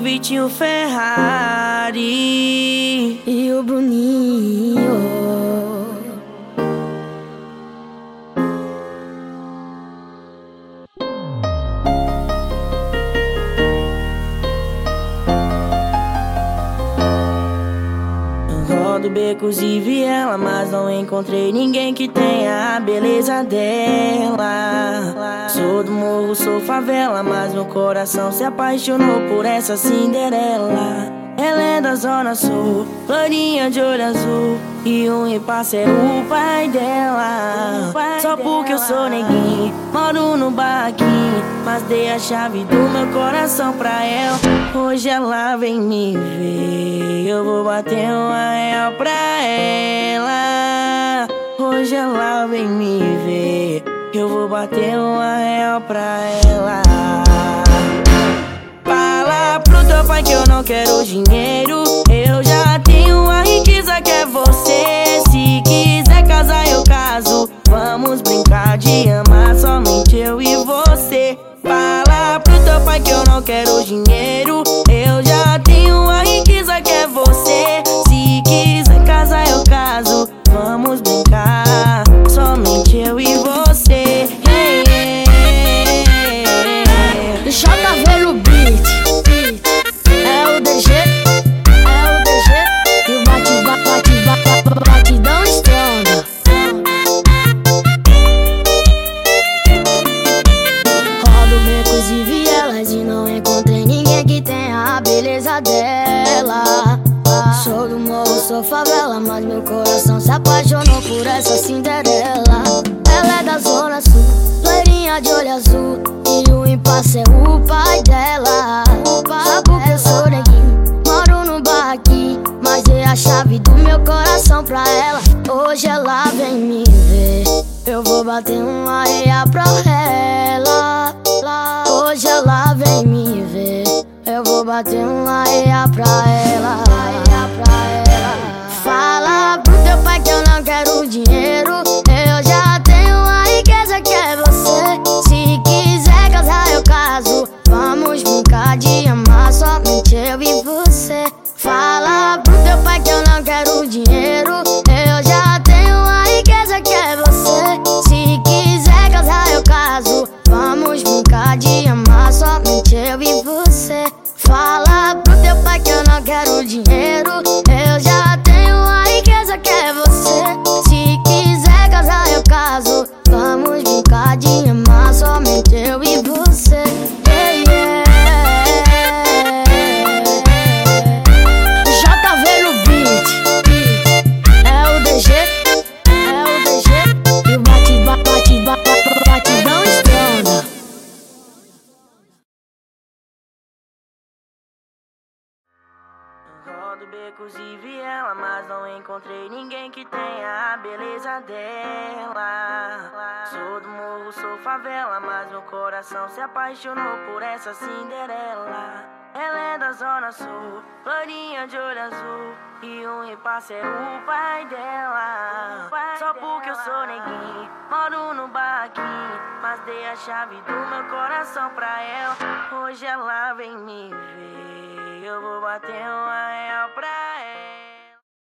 Vitinho Ferrari e o Bruninho. Rodo becos e viela, mas não encontrei ninguém que tenha a beleza dela. Sou do morro, sou favela, mas meu coração se apaixonou por essa Cinderela. Ela é da zona sul, florinha de olho azul E um repasse é o pai dela Só porque eu sou neguinho, moro no barraquinho Mas dei a chave do meu coração pra ela. Hoje ela vem me ver Eu vou bater uma real pra ela. Hoje ela vem me ver Eu vou bater uma real pra ela. Teu pai que eu não quero dinheiro beleza dela. Sou do morro, sou favela, mas meu coração se apaixonou por essa Cinderela. Ela é da zona sul, loirinha de olho azul. E o impasse é o pai dela. Só porque eu sou neguinho, moro no barraquinho. Mas dei a chave do meu coração pra ela. Hoje ela vem me ver. Eu vou bater uma areia pra ela. Bater uma areia pra ela, Rodo becos e viela, mas não encontrei ninguém que tenha a beleza dela. Sou do morro, sou favela, mas meu coração se apaixonou por essa Cinderela. Ela é da zona sul, florinha de olho azul E um repasse é o pai dela Só porque eu sou neguinho, moro no barraquinho Mas dei a chave do meu coração pra ela Hoje ela vem me ver eu vou bater uma real pra